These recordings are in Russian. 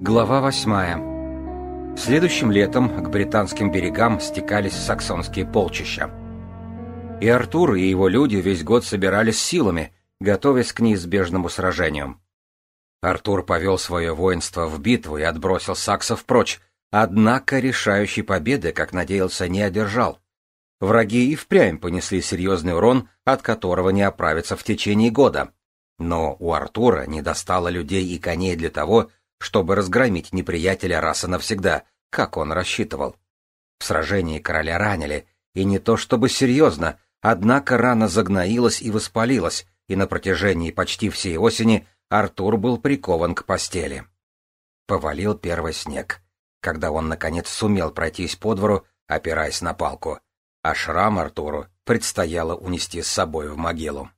Глава восьмая. Следующим летом к британским берегам стекались саксонские полчища. И Артур, и его люди весь год собирались силами, готовясь к неизбежному сражению. Артур повел свое воинство в битву и отбросил саксов прочь, однако решающей победы, как надеялся, не одержал. Враги и впрямь понесли серьезный урон, от которого не оправиться в течение года. Но у Артура не достало людей и коней для того, чтобы разгромить неприятеля раз и навсегда, как он рассчитывал. В сражении короля ранили, и не то чтобы серьезно, однако рана загноилась и воспалилась, и на протяжении почти всей осени Артур был прикован к постели. Повалил первый снег, когда он, наконец, сумел пройтись по двору, опираясь на палку, а шрам Артуру предстояло унести с собой в могилу.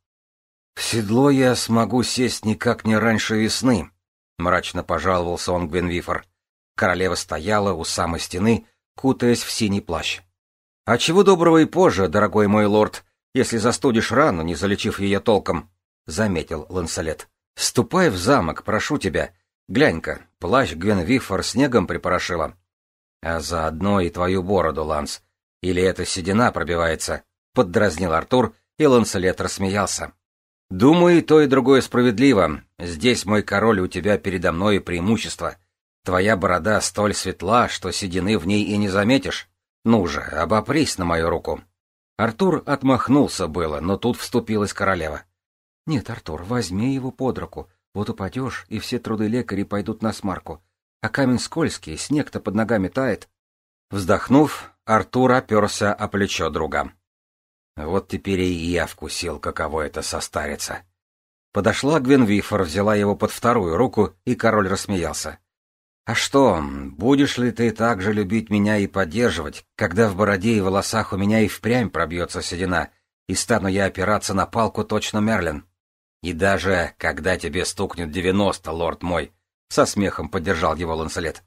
«В седло я смогу сесть никак не раньше весны», Мрачно пожаловался он Гвенвифор. Королева стояла у самой стены, кутаясь в синий плащ. — А чего доброго и позже, дорогой мой лорд, если застудишь рану, не залечив ее толком, — заметил Ланселет. — Ступай в замок, прошу тебя. Глянь-ка, плащ Гвенвифор снегом припорошила. А заодно и твою бороду, Ланс. Или эта седина пробивается? — поддразнил Артур, и Ланселет рассмеялся. Думаю, то, и другое справедливо. Здесь, мой король, у тебя передо мной преимущество. Твоя борода столь светла, что седины в ней и не заметишь. Ну же, обопрись на мою руку. Артур отмахнулся было, но тут вступилась королева. — Нет, Артур, возьми его под руку. Вот упадешь, и все труды лекарей пойдут на смарку. А камень скользкий, снег-то под ногами тает. Вздохнув, Артур оперся о плечо друга. Вот теперь и я вкусил, каково это состариться. Подошла Гвенвифор, взяла его под вторую руку, и король рассмеялся. «А что, будешь ли ты так же любить меня и поддерживать, когда в бороде и волосах у меня и впрямь пробьется седина, и стану я опираться на палку точно Мерлин? И даже, когда тебе стукнет девяносто, лорд мой», — со смехом поддержал его Ланселет.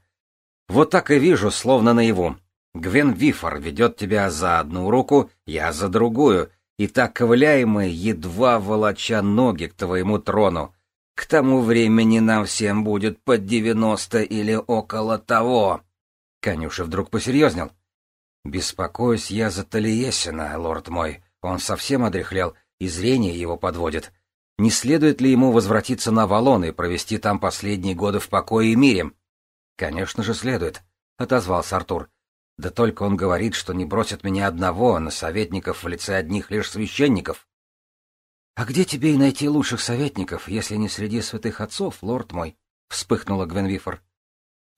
«Вот так и вижу, словно наяву. Гвен Вифор ведет тебя за одну руку, я за другую, и так ковыляемые, едва волоча ноги к твоему трону. К тому времени нам всем будет под девяносто или около того. Конюша вдруг посерьезнел. Беспокоюсь я за Талиесина, лорд мой. Он совсем одряхлел, и зрение его подводит. Не следует ли ему возвратиться на Валон и провести там последние годы в покое и мире? — Конечно же, следует, — отозвался Артур. Да только он говорит, что не бросит меня одного на советников в лице одних лишь священников. — А где тебе и найти лучших советников, если не среди святых отцов, лорд мой? — вспыхнула Гвенвифор.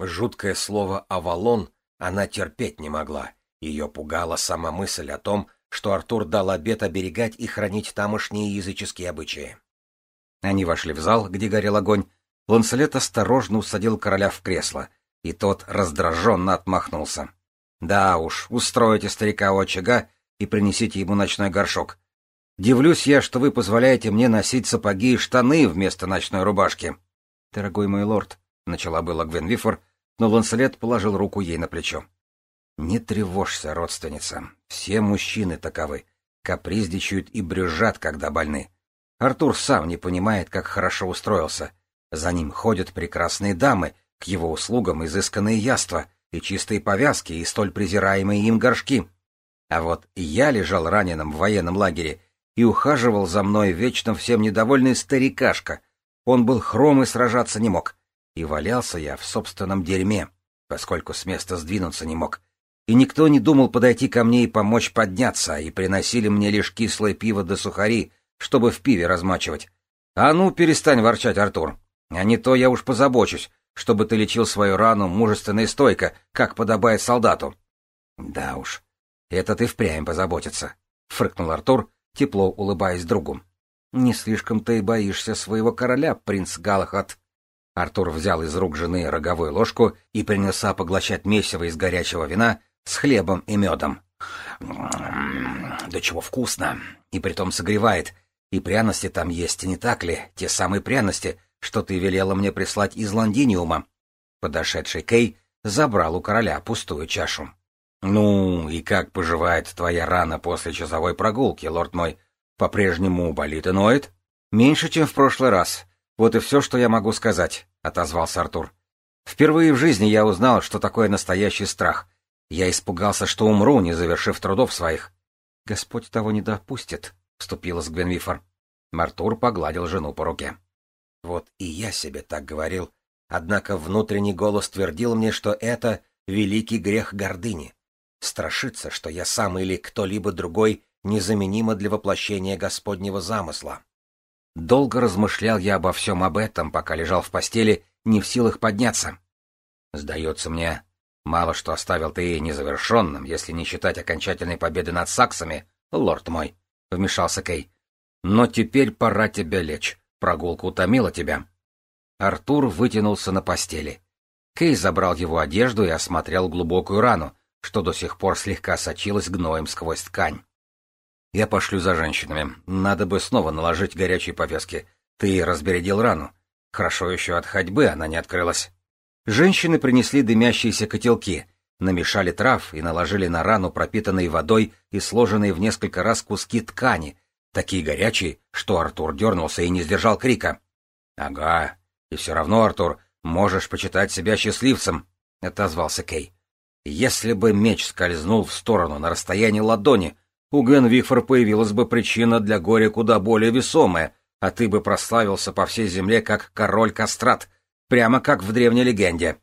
Жуткое слово «Авалон» она терпеть не могла. Ее пугала сама мысль о том, что Артур дал обет оберегать и хранить тамошние языческие обычаи. Они вошли в зал, где горел огонь. Ланселет осторожно усадил короля в кресло, и тот раздраженно отмахнулся. Да уж, устройте старика у очага и принесите ему ночной горшок. Дивлюсь я, что вы позволяете мне носить сапоги и штаны вместо ночной рубашки. — Дорогой мой лорд, — начала была Гвенвифор, но Ланселет положил руку ей на плечо. — Не тревожься, родственница. Все мужчины таковы. Капризничают и брюзжат, когда больны. Артур сам не понимает, как хорошо устроился. За ним ходят прекрасные дамы, к его услугам изысканные яства — и чистые повязки, и столь презираемые им горшки. А вот я лежал раненым в военном лагере и ухаживал за мной вечно всем недовольный старикашка. Он был хром и сражаться не мог. И валялся я в собственном дерьме, поскольку с места сдвинуться не мог. И никто не думал подойти ко мне и помочь подняться, и приносили мне лишь кислое пиво да сухари, чтобы в пиве размачивать. А ну, перестань ворчать, Артур. А не то я уж позабочусь, чтобы ты лечил свою рану мужественно и стойко, как подобает солдату. — Да уж, это ты впрямь позаботиться, — фрыкнул Артур, тепло улыбаясь другу. — Не слишком ты боишься своего короля, принц Галахат. Артур взял из рук жены роговую ложку и принялся поглощать месиво из горячего вина с хлебом и медом. Да чего вкусно! И притом согревает. И пряности там есть, не так ли? Те самые пряности, что ты велела мне прислать из Лондиниума. Подошедший Кей забрал у короля пустую чашу. Ну, и как поживает твоя рана после часовой прогулки, лорд мой? По-прежнему болит и ноет? Меньше, чем в прошлый раз. Вот и все, что я могу сказать, отозвался Артур. Впервые в жизни я узнал, что такое настоящий страх. Я испугался, что умру, не завершив трудов своих. — Господь того не допустит, — вступилась Гвенвифор. Мартур погладил жену по руке. — Вот и я себе так говорил. Однако внутренний голос твердил мне, что это великий грех гордыни. Страшиться, что я сам или кто-либо другой незаменимо для воплощения Господнего замысла. Долго размышлял я обо всем об этом, пока лежал в постели, не в силах подняться. Сдается мне, мало что оставил ты незавершенным, если не считать окончательной победы над саксами, лорд мой, — вмешался Кей. Но теперь пора тебя лечь. Прогулка утомила тебя. Артур вытянулся на постели. Кей забрал его одежду и осмотрел глубокую рану, что до сих пор слегка сочилась гноем сквозь ткань. Я пошлю за женщинами. Надо бы снова наложить горячие повязки. Ты разбередил рану. Хорошо еще от ходьбы она не открылась. Женщины принесли дымящиеся котелки, намешали трав и наложили на рану пропитанные водой и сложенные в несколько раз куски ткани, такие горячие, что Артур дернулся и не сдержал крика. — Ага, и все равно, Артур, можешь почитать себя счастливцем, — отозвался Кей. — Если бы меч скользнул в сторону на расстоянии ладони, у Генвифор появилась бы причина для горя куда более весомая, а ты бы прославился по всей земле как король-кастрат, прямо как в древней легенде.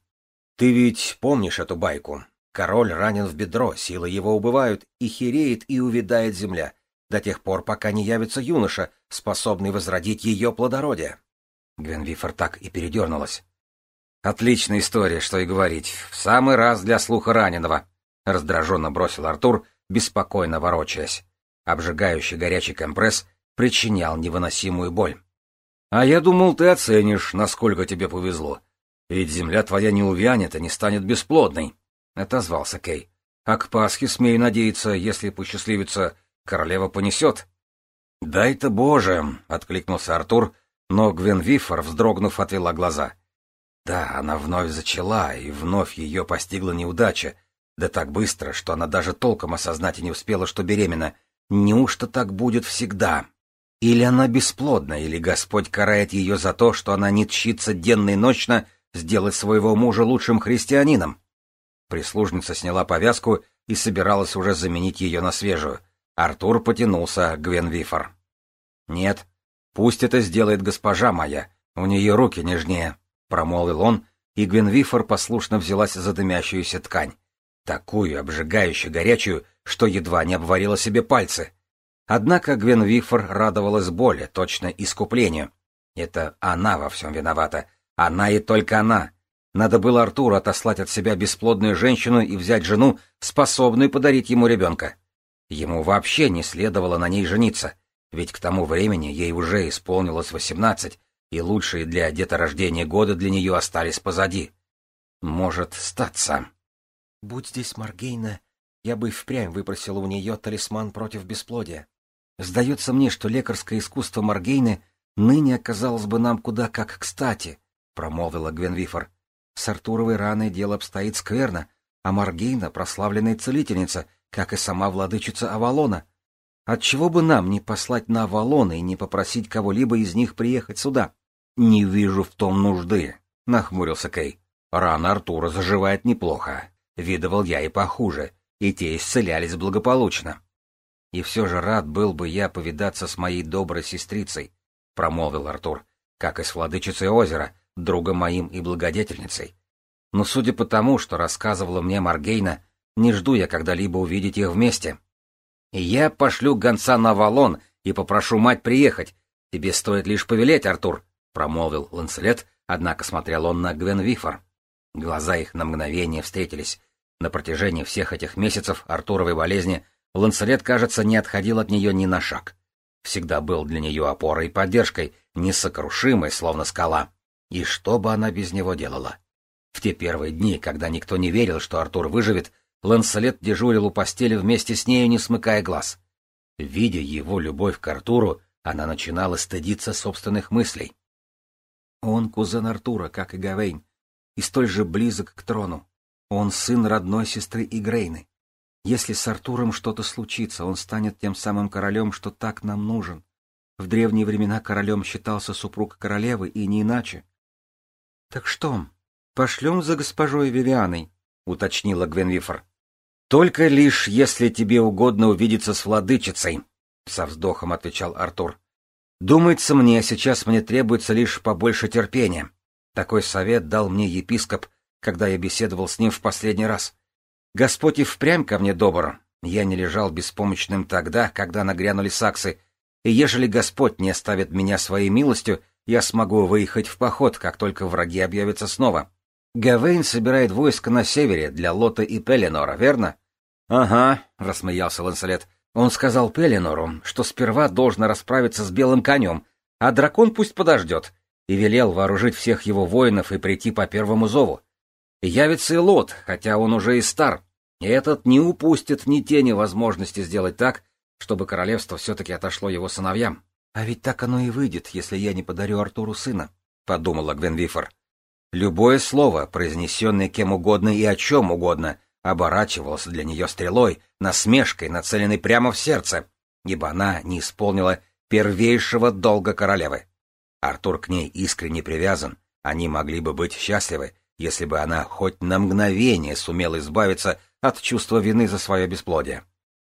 Ты ведь помнишь эту байку? Король ранен в бедро, силы его убывают, и хереет и увядает земля, до тех пор, пока не явится юноша, способный возродить ее плодородие. Гвенвифор так и передернулась. «Отличная история, что и говорить. В самый раз для слуха раненого», — раздраженно бросил Артур, беспокойно ворочаясь. Обжигающий горячий компресс причинял невыносимую боль. «А я думал, ты оценишь, насколько тебе повезло. Ведь земля твоя не увянет и не станет бесплодной», — отозвался Кей. «А к Пасхе, смею надеяться, если посчастливится, королева понесет». «Дай-то Боже!» — откликнулся Артур, но Гвен Вифор, вздрогнув, отвела глаза. Да, она вновь зачала, и вновь ее постигла неудача, да так быстро, что она даже толком осознать и не успела, что беременна. Неужто так будет всегда? Или она бесплодна, или Господь карает ее за то, что она не тщится денно и ночно сделать своего мужа лучшим христианином? Прислужница сняла повязку и собиралась уже заменить ее на свежую. Артур потянулся к Гвенвифор. «Нет, пусть это сделает госпожа моя, у нее руки нежнее», — промолвил он, и Гвенвифор послушно взялась за дымящуюся ткань такую обжигающую горячую, что едва не обварила себе пальцы. Однако Гвен Вифор радовалась боли, точно искуплению. Это она во всем виновата. Она и только она. Надо было Артуру отослать от себя бесплодную женщину и взять жену, способную подарить ему ребенка. Ему вообще не следовало на ней жениться, ведь к тому времени ей уже исполнилось восемнадцать, и лучшие для деторождения годы для нее остались позади. Может, статься. Будь здесь Маргейна, я бы впрямь выпросила у нее талисман против бесплодия. Сдается мне, что лекарское искусство Маргейны ныне оказалось бы нам куда как кстати, — промолвила Гвенвифор. С Артуровой раной дело обстоит скверно, а Маргейна — прославленная целительница, как и сама владычица Авалона. Отчего бы нам не послать на Авалона и не попросить кого-либо из них приехать сюда? — Не вижу в том нужды, — нахмурился Кей. Рана Артура заживает неплохо, Видывал я и похуже, и те исцелялись благополучно. И все же рад был бы я повидаться с моей доброй сестрицей, — промолвил Артур, — как и с владычицей озера, другом моим и благодетельницей. Но судя по тому, что рассказывала мне Маргейна, не жду я когда-либо увидеть их вместе. Я пошлю гонца на Валон и попрошу мать приехать. Тебе стоит лишь повелеть, Артур, — промолвил Ланселет, однако смотрел он на Гвен Вифор. Глаза их на мгновение встретились. На протяжении всех этих месяцев Артуровой болезни Ланселет, кажется, не отходил от нее ни на шаг. Всегда был для нее опорой и поддержкой, несокрушимой, словно скала. И что бы она без него делала? В те первые дни, когда никто не верил, что Артур выживет, Ланселет дежурил у постели вместе с нею, не смыкая глаз. Видя его любовь к Артуру, она начинала стыдиться собственных мыслей. Он кузен Артура, как и Гавейн, и столь же близок к трону. Он сын родной сестры Игрейны. Если с Артуром что-то случится, он станет тем самым королем, что так нам нужен. В древние времена королем считался супруг королевы, и не иначе. — Так что? Пошлем за госпожой Вивианой, уточнила Гвенвифор. Только лишь, если тебе угодно увидеться с владычицей, со вздохом отвечал Артур. Думается мне, сейчас мне требуется лишь побольше терпения. Такой совет дал мне епископ, когда я беседовал с ним в последний раз. Господь и впрямь ко мне добр. Я не лежал беспомощным тогда, когда нагрянули саксы, и ежели Господь не оставит меня своей милостью, я смогу выехать в поход, как только враги объявятся снова. Гавейн собирает войско на севере для Лота и Пеленора, верно? — Ага, — рассмеялся Ланселет. Он сказал Пеленору, что сперва должен расправиться с белым конем, а дракон пусть подождет, и велел вооружить всех его воинов и прийти по первому зову. Явится и Лот, хотя он уже и стар, и этот не упустит ни тени возможности сделать так, чтобы королевство все-таки отошло его сыновьям. А ведь так оно и выйдет, если я не подарю Артуру сына, — подумала Гвенвифор. Любое слово, произнесенное кем угодно и о чем угодно, оборачивалось для нее стрелой, насмешкой, нацеленной прямо в сердце, ибо она не исполнила первейшего долга королевы. Артур к ней искренне привязан, они могли бы быть счастливы, если бы она хоть на мгновение сумела избавиться от чувства вины за свое бесплодие.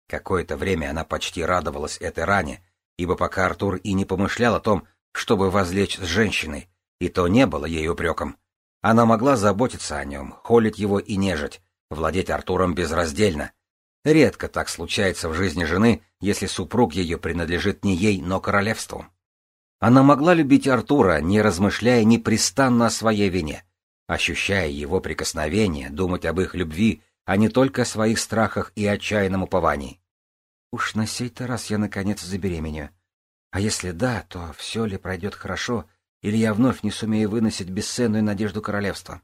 Какое-то время она почти радовалась этой ране, ибо пока Артур и не помышлял о том, чтобы возлечь с женщиной, и то не было ей упреком. Она могла заботиться о нем, холить его и нежить, владеть Артуром безраздельно. Редко так случается в жизни жены, если супруг ее принадлежит не ей, но королевству. Она могла любить Артура, не размышляя непрестанно о своей вине, ощущая его прикосновение, думать об их любви, а не только о своих страхах и отчаянном уповании. Уж на сей-то раз я наконец забеременею. А если да, то все ли пройдет хорошо, или я вновь не сумею выносить бесценную надежду королевства?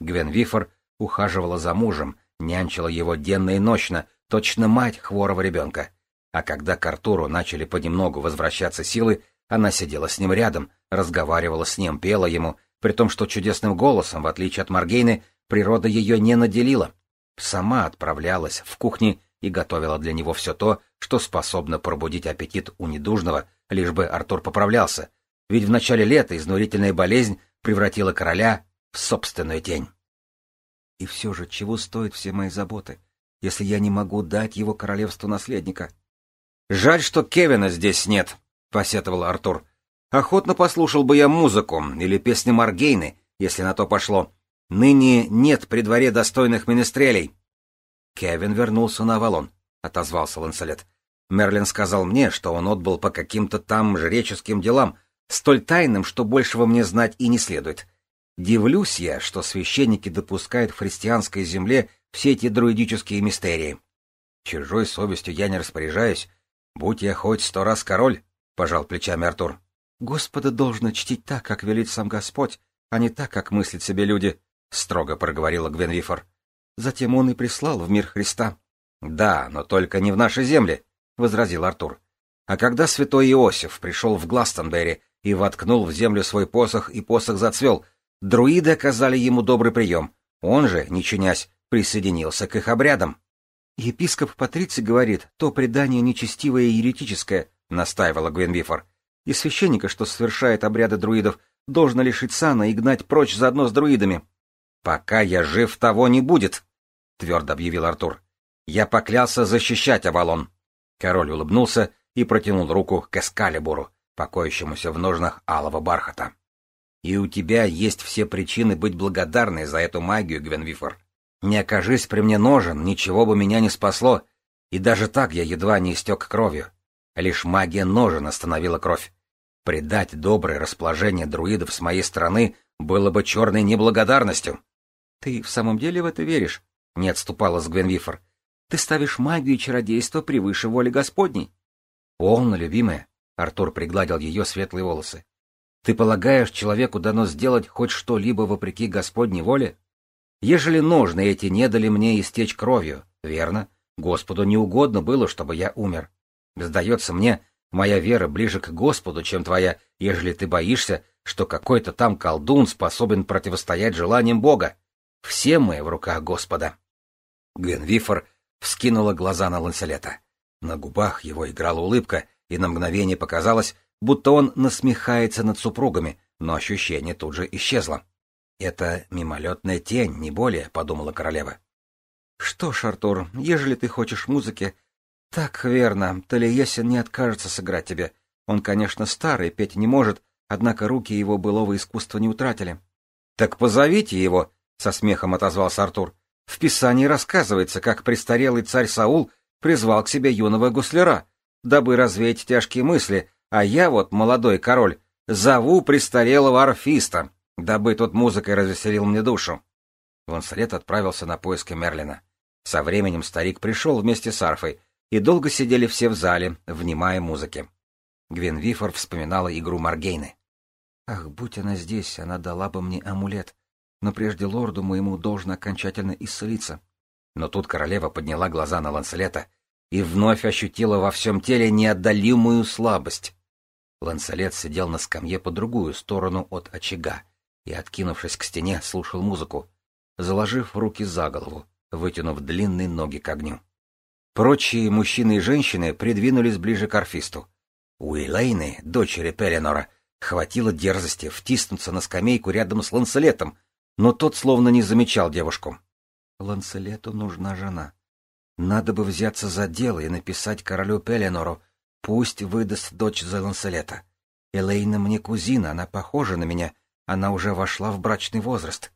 Гвен Вифор ухаживала за мужем, нянчила его денно и ночно, точно мать хворого ребенка. А когда к Артуру начали понемногу возвращаться силы, она сидела с ним рядом, разговаривала с ним, пела ему, при том, что чудесным голосом, в отличие от Маргейны, природа ее не наделила. Сама отправлялась в кухни и готовила для него все то, что способно пробудить аппетит у недужного, лишь бы Артур поправлялся, ведь в начале лета изнурительная болезнь превратила короля в собственную тень. И все же, чего стоят все мои заботы, если я не могу дать его королевству наследника? Жаль, что Кевина здесь нет, — посетовал Артур. Охотно послушал бы я музыку или песни Маргейны, если на то пошло. Ныне нет при дворе достойных менестрелей. Кевин вернулся на Авалон, — отозвался Ланселет. Мерлин сказал мне, что он отбыл по каким-то там жреческим делам, столь тайным, что большего мне знать и не следует. Дивлюсь я, что священники допускают в христианской земле все эти друидические мистерии. Чужой совестью я не распоряжаюсь. Будь я хоть сто раз король, — пожал плечами Артур. Господа должно чтить так, как велит сам Господь, а не так, как мыслят себе люди, — строго проговорила Гвенвифор. Затем он и прислал в мир Христа. — Да, но только не в нашей земле, — возразил Артур. А когда святой Иосиф пришел в Гластонберри и воткнул в землю свой посох, и посох зацвел, Друиды оказали ему добрый прием. Он же, не чинясь, присоединился к их обрядам. Епископ Патриций говорит, то предание нечестивое и еретическое, настаивала Гвенвифор. И священника, что совершает обряды друидов, должно лишить сана и гнать прочь заодно с друидами. Пока я жив, того не будет, твердо объявил Артур. Я поклялся защищать Авалон. Король улыбнулся и протянул руку к Эскалибуру, покоящемуся в ножнах алого бархата. И у тебя есть все причины быть благодарной за эту магию, Гвенвифор. Не окажись при мне ножен, ничего бы меня не спасло, и даже так я едва не истек кровью. Лишь магия ножен остановила кровь. Предать доброе расположение друидов с моей стороны было бы черной неблагодарностью. — Ты в самом деле в это веришь? — не отступала с Гвенвифор. — Ты ставишь магию и чародейство превыше воли Господней. — Полно, любимая. Артур пригладил ее светлые волосы. Ты полагаешь, человеку дано сделать хоть что-либо вопреки Господней воле? Ежели ножны эти не дали мне истечь кровью, верно? Господу не угодно было, чтобы я умер. Сдается мне, моя вера ближе к Господу, чем твоя, ежели ты боишься, что какой-то там колдун способен противостоять желаниям Бога. Все мы в руках Господа. Гвенвифор вскинула глаза на Ланселета. На губах его играла улыбка, и на мгновение показалось, будто он насмехается над супругами, но ощущение тут же исчезло. Это мимолетная тень, не более, — подумала королева. — Что ж, Артур, ежели ты хочешь музыки... Так верно, Талиесин не откажется сыграть тебе. Он, конечно, старый, петь не может, однако руки его былого искусства не утратили. — Так позовите его, — со смехом отозвался Артур. — В Писании рассказывается, как престарелый царь Саул призвал к себе юного гусляра, дабы развеять тяжкие мысли, а я вот, молодой король, зову престарелого арфиста, дабы тот музыкой развеселил мне душу. Ланселет отправился на поиски Мерлина. Со временем старик пришел вместе с арфой, и долго сидели все в зале, внимая музыке. Гвен Вифор вспоминала игру Маргейны. Ах, будь она здесь, она дала бы мне амулет. Но прежде лорду моему должно окончательно исцелиться. Но тут королева подняла глаза на Ланселета и вновь ощутила во всем теле неотдалимую слабость. Ланселет сидел на скамье по другую сторону от очага и, откинувшись к стене, слушал музыку, заложив руки за голову, вытянув длинные ноги к огню. Прочие мужчины и женщины придвинулись ближе к арфисту. У Элейны, дочери Пеленора, Хватило дерзости втиснуться на скамейку рядом с Ланселетом, но тот словно не замечал девушку. Ланселету нужна жена. Надо бы взяться за дело и написать королю Пеленору, пусть выдаст дочь за Ланселета. Элейна мне кузина, она похожа на меня, она уже вошла в брачный возраст.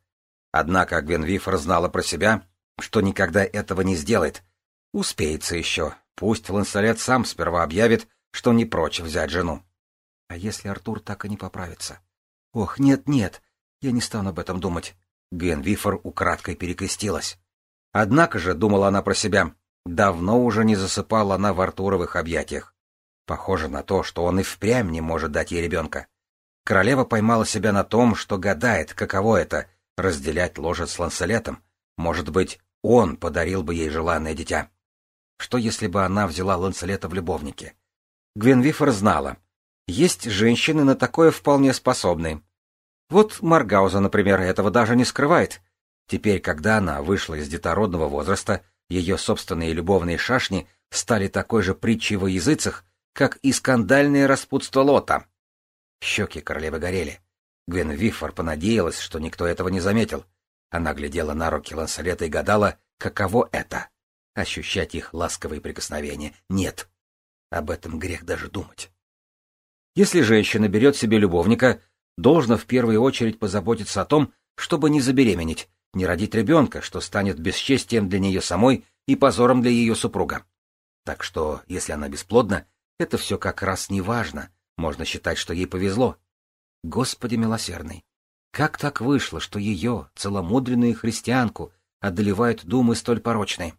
Однако Гвенвифор знала про себя, что никогда этого не сделает. Успеется еще, пусть Ланселет сам сперва объявит, что не прочь взять жену. А если Артур так и не поправится? Ох, нет-нет, я не стану об этом думать. Ген Вифор украдкой перекрестилась. Однако же, думала она про себя, давно уже не засыпала она в Артуровых объятиях. Похоже на то, что он и впрямь не может дать ей ребенка. Королева поймала себя на том, что гадает, каково это — разделять ложе с Ланселетом. Может быть, он подарил бы ей желанное дитя. Что если бы она взяла Ланселета в любовники? Гвенвифор знала, есть женщины на такое вполне способные. Вот Маргауза, например, этого даже не скрывает. Теперь, когда она вышла из детородного возраста, ее собственные любовные шашни стали такой же притчей во языцах, как и скандальное распутство Лота. Щеки королевы горели. Гвен Вифор понадеялась, что никто этого не заметил. Она глядела на руки Лансалета и гадала, каково это — ощущать их ласковые прикосновения. Нет, об этом грех даже думать. Если женщина берет себе любовника, должна в первую очередь позаботиться о том, чтобы не забеременеть, не родить ребенка, что станет бесчестием для нее самой и позором для ее супруга. Так что, если она бесплодна, это все как раз не важно, можно считать, что ей повезло. Господи милосердный, как так вышло, что ее, целомудренную христианку, одолевают думы столь порочные?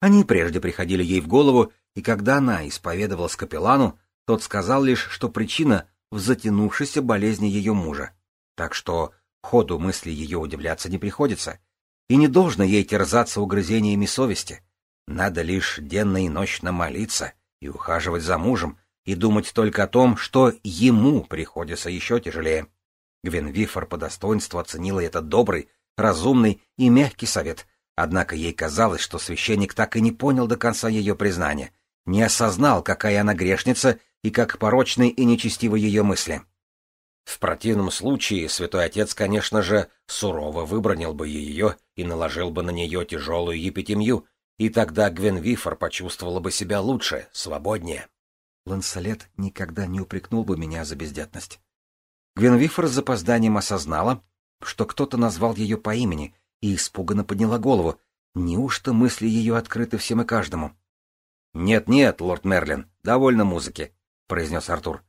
Они прежде приходили ей в голову, и когда она исповедовалась капеллану, тот сказал лишь, что причина в затянувшейся болезни ее мужа. Так что ходу мысли ее удивляться не приходится. И не должно ей терзаться угрызениями совести. Надо лишь денно и ночно молиться и ухаживать за мужем, и думать только о том, что ему приходится еще тяжелее. Гвенвифор по достоинству оценила этот добрый, разумный и мягкий совет, однако ей казалось, что священник так и не понял до конца ее признания, не осознал, какая она грешница и как порочны и нечестивы ее мысли. В противном случае святой отец, конечно же, сурово выбронил бы ее и наложил бы на нее тяжелую епитемью, и тогда Гвенвифор почувствовала бы себя лучше, свободнее. Лансалет никогда не упрекнул бы меня за бездетность. Гвенвифор с запозданием осознала, что кто-то назвал ее по имени, и испуганно подняла голову. Неужто мысли ее открыты всем и каждому? «Нет-нет, лорд Мерлин, довольно музыки произнес Артур.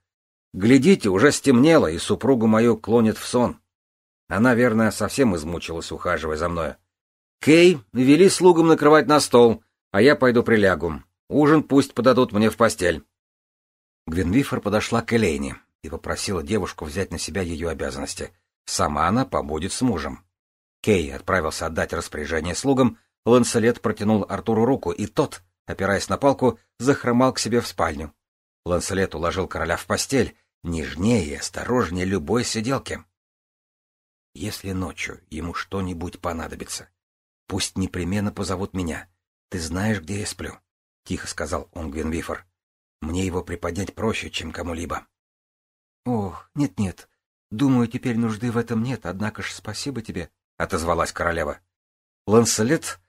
Глядите, уже стемнело, и супругу мою клонит в сон. Она, верно, совсем измучилась, ухаживая за мною. Кей, вели слугам накрывать на стол, а я пойду прилягу. Ужин пусть подадут мне в постель. Гвинвифор подошла к Элейне и попросила девушку взять на себя ее обязанности. Сама она побудет с мужем. Кей отправился отдать распоряжение слугам, Ланселет протянул Артуру руку, и тот, опираясь на палку, захромал к себе в спальню. Ланселет уложил короля в постель, нежнее и осторожнее любой сиделки. Если ночью ему что-нибудь понадобится, пусть непременно позовут меня. Ты знаешь, где я сплю, — тихо сказал он Гвинвифор. Мне его приподнять проще, чем кому-либо. Ох, нет-нет, Думаю, теперь нужды в этом нет, однако ж спасибо тебе, — отозвалась королева. Ланселет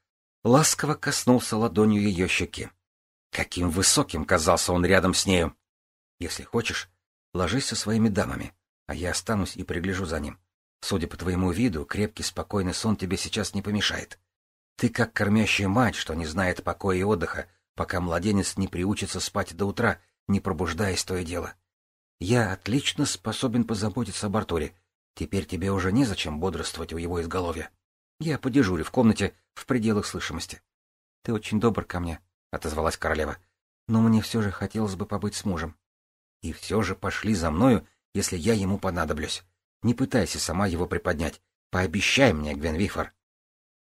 ласково коснулся ладонью ее щеки. Каким высоким казался он рядом с нею. Если хочешь, ложись со своими дамами, а я останусь и пригляжу за ним. Судя по твоему виду, крепкий спокойный сон тебе сейчас не помешает. Ты как кормящая мать, что не знает покоя и отдыха, пока младенец не приучится спать до утра, не пробуждаясь то и дело. Я отлично способен позаботиться об Артуре. Теперь тебе уже незачем бодрствовать у его изголовья. Я подежурю в комнате в пределах слышимости. — Ты очень добр ко мне, — отозвалась королева. — Но мне все же хотелось бы побыть с мужем. И все же пошли за мною, если я ему понадоблюсь. Не пытайся сама его приподнять. Пообещай мне, Гвенвифор.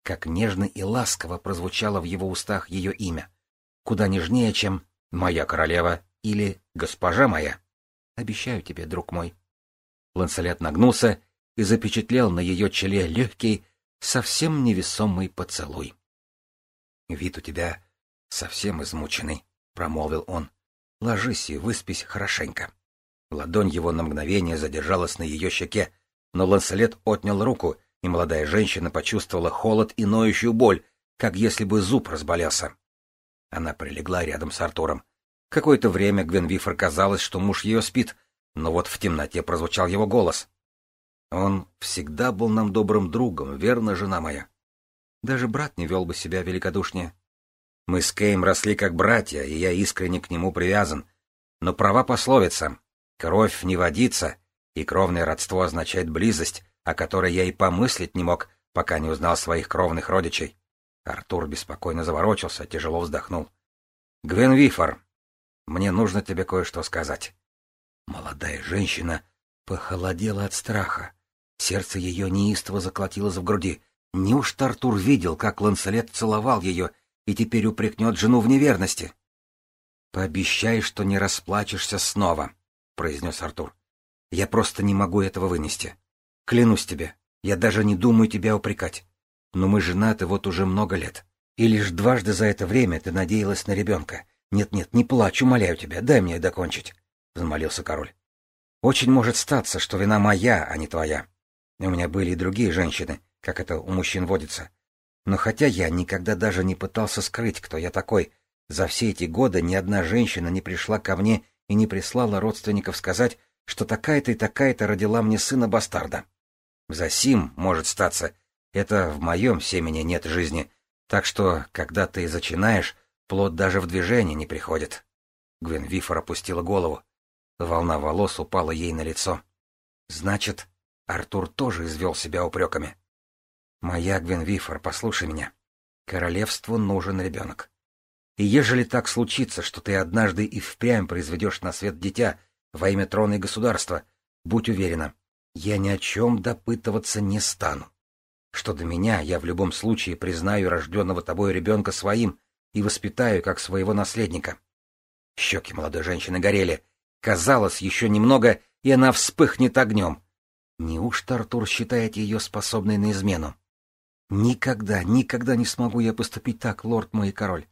Как нежно и ласково прозвучало в его устах ее имя. Куда нежнее, чем «моя королева» или «госпожа моя». Обещаю тебе, друг мой. Ланселет нагнулся и запечатлел на ее челе легкий, совсем невесомый поцелуй. — Вид у тебя совсем измученный, — промолвил он. — Ложись и выспись хорошенько. Ладонь его на мгновение задержалась на ее щеке, но Ланселет отнял руку, и молодая женщина почувствовала холод и ноющую боль, как если бы зуб разболелся. Она прилегла рядом с Артуром. Какое-то время Гвенвифор казалось, что муж ее спит, но вот в темноте прозвучал его голос. Он всегда был нам добрым другом, верно, жена моя? Даже брат не вел бы себя великодушнее. Мы с Кейм росли как братья, и я искренне к нему привязан. Но права пословица «кровь не водится», и кровное родство означает близость, о которой я и помыслить не мог, пока не узнал своих кровных родичей. Артур беспокойно заворочился, тяжело вздохнул. — Гвен Вифор, мне нужно тебе кое-что сказать. Молодая женщина похолодела от страха. Сердце ее неистово заколотилось в груди. Неужто Артур видел, как Ланселет целовал ее, и теперь упрекнет жену в неверности? — Пообещай, что не расплачешься снова, — произнес Артур. — Я просто не могу этого вынести. Клянусь тебе, я даже не думаю тебя упрекать. Но мы женаты вот уже много лет. И лишь дважды за это время ты надеялась на ребенка. Нет-нет, не плачь, умоляю тебя, дай мне докончить, — взмолился король. Очень может статься, что вина моя, а не твоя. У меня были и другие женщины, как это у мужчин водится. Но хотя я никогда даже не пытался скрыть, кто я такой, за все эти годы ни одна женщина не пришла ко мне и не прислала родственников сказать, что такая-то и такая-то родила мне сына-бастарда. Засим, может статься, это в моем семени нет жизни, так что, когда ты зачинаешь, плод даже в движение не приходит. Гвен Вифор опустила голову. Волна волос упала ей на лицо. Значит, Артур тоже извел себя упреками. Моя Гвен Вифор, послушай меня. Королевству нужен ребенок. И ежели так случится, что ты однажды и впрямь произведешь на свет дитя во имя трона и государства, будь уверена, я ни о чем допытываться не стану. Что до меня, я в любом случае признаю рожденного тобой ребенка своим и воспитаю как своего наследника. Щеки молодой женщины горели. Казалось, еще немного, и она вспыхнет огнем. Неужто Артур считает ее способной на измену? Никогда, никогда не смогу я поступить так, лорд мой король.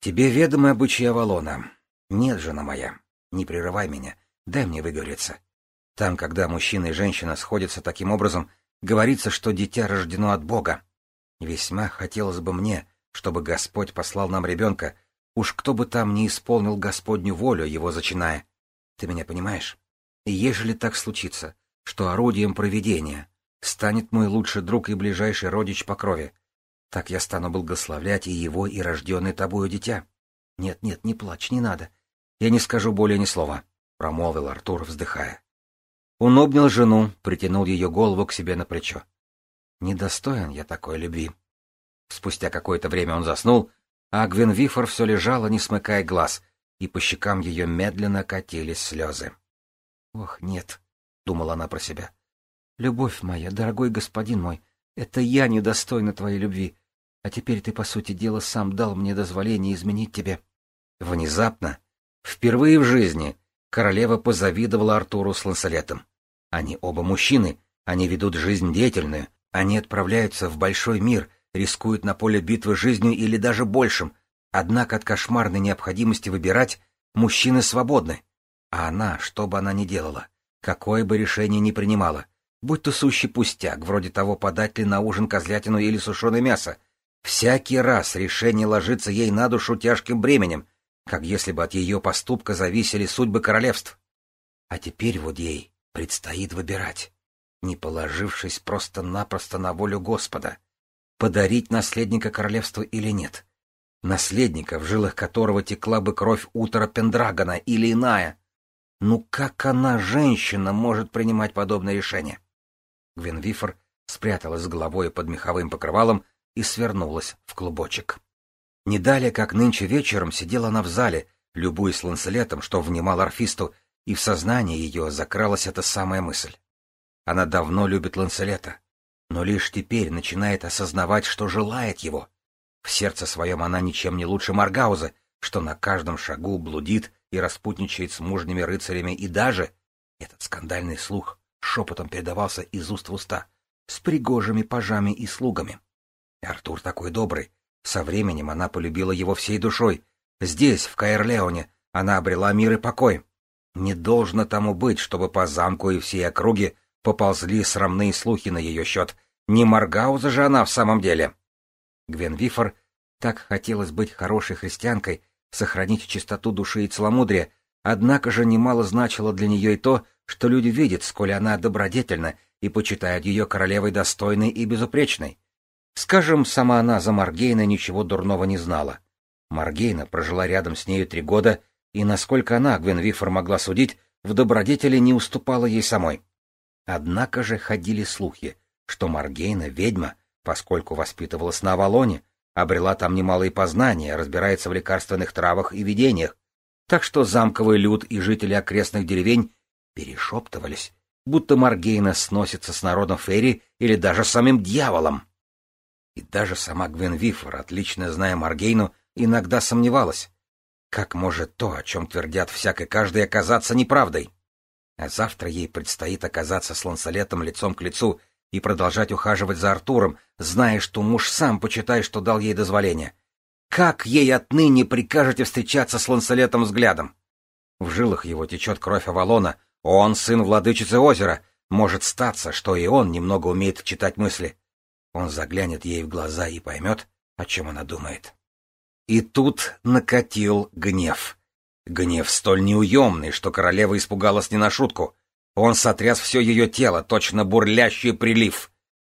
Тебе ведомы обычаи Авалона. Нет, жена моя, не прерывай меня, дай мне выговориться. Там, когда мужчина и женщина сходятся таким образом, говорится, что дитя рождено от Бога. Весьма хотелось бы мне, чтобы Господь послал нам ребенка, уж кто бы там не исполнил Господню волю, его зачиная. Ты меня понимаешь? И ежели так случится, что орудием провидения станет мой лучший друг и ближайший родич по крови, так я стану благословлять и его, и рожденное тобою дитя. Нет, нет, не плачь, не надо. Я не скажу более ни слова, — промолвил Артур, вздыхая. Он обнял жену, притянул ее голову к себе на плечо. Недостоин я такой любви. Спустя какое-то время он заснул, а Гвенвифор все лежала, не смыкая глаз, и по щекам ее медленно катились слезы. «Ох, нет», — думала она про себя. «Любовь моя, дорогой господин мой, это я недостойна твоей любви, а теперь ты, по сути дела, сам дал мне дозволение изменить тебе». Внезапно, впервые в жизни, королева позавидовала Артуру с Ланселетом. Они оба мужчины, они ведут жизнь деятельную, они отправляются в большой мир, рискуют на поле битвы жизнью или даже большим, однако от кошмарной необходимости выбирать мужчины свободны. А она, что бы она ни делала, какое бы решение ни принимала, будь то сущий пустяк, вроде того, подать ли на ужин козлятину или сушеное мясо, всякий раз решение ложится ей на душу тяжким бременем, как если бы от ее поступка зависели судьбы королевств. А теперь вот ей предстоит выбирать, не положившись просто-напросто на волю Господа, подарить наследника королевства или нет. Наследника, в жилах которого текла бы кровь Утора Пендрагона или иная. Ну как она, женщина, может принимать подобное решение? Гвенвифор спряталась головой под меховым покрывалом и свернулась в клубочек. Не далее, как нынче вечером, сидела она в зале, любуясь ланцелетом, что внимал орфисту, и в сознании ее закралась эта самая мысль. Она давно любит Ланселета, но лишь теперь начинает осознавать, что желает его. В сердце своем она ничем не лучше Маргауза, что на каждом шагу блудит и распутничает с мужними рыцарями, и даже, этот скандальный слух шепотом передавался из уст в уста, с пригожими пажами и слугами. Артур такой добрый. Со временем она полюбила его всей душой. Здесь, в Каэрлеоне, она обрела мир и покой. Не должно тому быть, чтобы по замку и всей округе поползли срамные слухи на ее счет. Не Маргауза же она в самом деле. Гвен Вифор так хотелось быть хорошей христианкой, сохранить чистоту души и целомудрия, однако же немало значило для нее и то, что люди видят, сколь она добродетельна, и почитают ее королевой достойной и безупречной. Скажем, сама она за Маргейна ничего дурного не знала. Маргейна прожила рядом с нею три года и, насколько она, Гвенвифор, могла судить, в добродетели не уступала ей самой. Однако же ходили слухи, что Маргейна — ведьма, поскольку воспитывалась на Авалоне, обрела там немалые познания, разбирается в лекарственных травах и видениях, так что замковый люд и жители окрестных деревень перешептывались, будто Маргейна сносится с народом Ферри или даже с самим дьяволом. И даже сама Гвен Вифор, отлично зная Маргейну, иногда сомневалась. Как может то, о чем твердят всяк каждый, оказаться неправдой? А завтра ей предстоит оказаться с Лансолетом лицом к лицу и продолжать ухаживать за Артуром, зная, что муж сам, почитай, что дал ей дозволение. Как ей отныне прикажете встречаться с Лансолетом взглядом? В жилах его течет кровь Авалона, он сын владычицы озера, может статься, что и он немного умеет читать мысли. Он заглянет ей в глаза и поймет, о чем она думает. И тут накатил гнев. Гнев столь неуемный, что королева испугалась не на шутку. Он сотряс все ее тело, точно бурлящий прилив.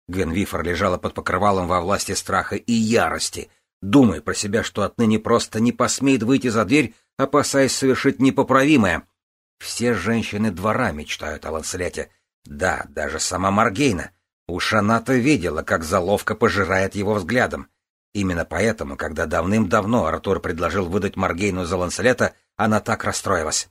Гвенвифор лежала под покрывалом во власти страха и ярости, думая про себя, что отныне просто не посмеет выйти за дверь, опасаясь совершить непоправимое. Все женщины двора мечтают о Ланселете. Да, даже сама Маргейна. Уж она-то видела, как заловка пожирает его взглядом. Именно поэтому, когда давным-давно Артур предложил выдать Маргейну за Ланселета, она так расстроилась.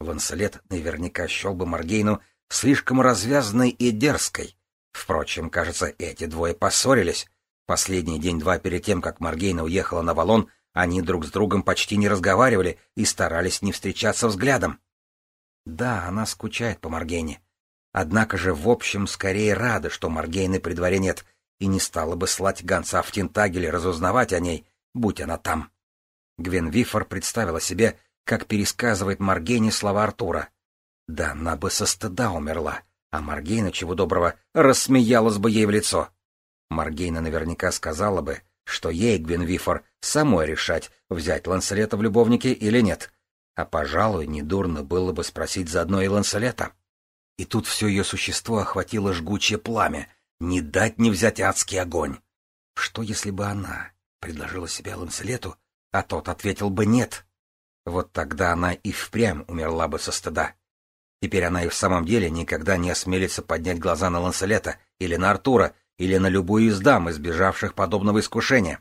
Ланселет наверняка счел бы Маргейну слишком развязанной и дерзкой. Впрочем, кажется, эти двое поссорились. Последний день-два перед тем, как Маргейна уехала на Валон, они друг с другом почти не разговаривали и старались не встречаться взглядом. Да, она скучает по Маргейне. Однако же, в общем, скорее рада, что Маргейны при дворе нет, и не стала бы слать гонца в Тинтагеле разузнавать о ней, будь она там. Гвен Вифор представила себе, как пересказывает Маргейне слова Артура. Да она бы со стыда умерла, а Маргейна, чего доброго, рассмеялась бы ей в лицо. Маргейна наверняка сказала бы, что ей, Гвен Вифор, самой решать, взять Ланселета в любовники или нет. А, пожалуй, недурно было бы спросить заодно и Ланселета. И тут все ее существо охватило жгучее пламя, не дать не взять адский огонь. Что, если бы она предложила себя Ланселету, а тот ответил бы «нет»? Вот тогда она и впрямь умерла бы со стыда. Теперь она и в самом деле никогда не осмелится поднять глаза на Ланселета или на Артура, или на любую из дам, избежавших подобного искушения.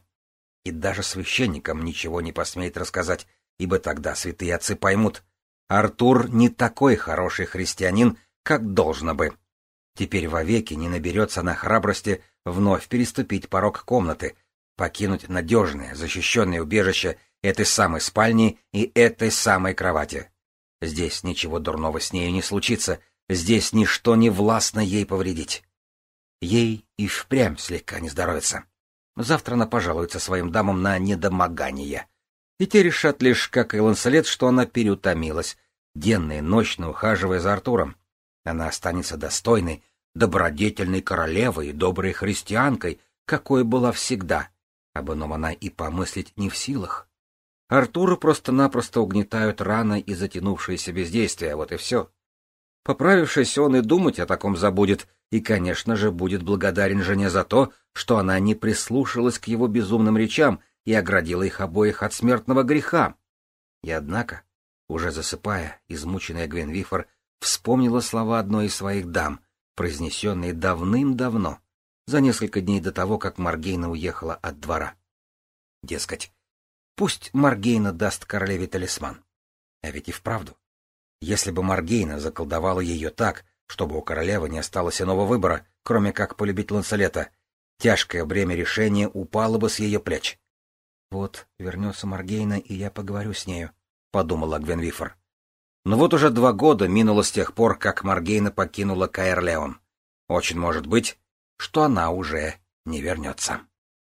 И даже священникам ничего не посмеет рассказать, ибо тогда святые отцы поймут. Артур не такой хороший христианин, как должно бы. Теперь вовеки не наберется на храбрости вновь переступить порог комнаты, покинуть надежное, защищенное убежище этой самой спальни и этой самой кровати. Здесь ничего дурного с нею не случится, здесь ничто не властно ей повредить. Ей и впрямь слегка не здоровится. Завтра она пожалуется своим дамам на недомогание. И те решат лишь, как и Ланселет, что она переутомилась, денно и ночно ухаживая за Артуром. Она останется достойной, добродетельной королевой и доброй христианкой, какой была всегда. Об ином она и помыслить не в силах. Артура просто-напросто угнетают рано и затянувшееся бездействие, вот и все. Поправившись, он и думать о таком забудет, и, конечно же, будет благодарен жене за то, что она не прислушалась к его безумным речам и оградила их обоих от смертного греха. И однако, уже засыпая, измученная Гвенвифор вспомнила слова одной из своих дам, произнесенные давным-давно, за несколько дней до того, как Маргейна уехала от двора. Дескать, пусть Маргейна даст королеве талисман. А ведь и вправду. Если бы Маргейна заколдовала ее так, чтобы у королевы не осталось иного выбора, кроме как полюбить Ланселета, тяжкое бремя решения упало бы с ее плеч. «Вот, вернется Маргейна, и я поговорю с нею», — подумала Гвенвифор. Но вот уже два года минуло с тех пор, как Маргейна покинула Каэрлеон. Очень может быть, что она уже не вернется.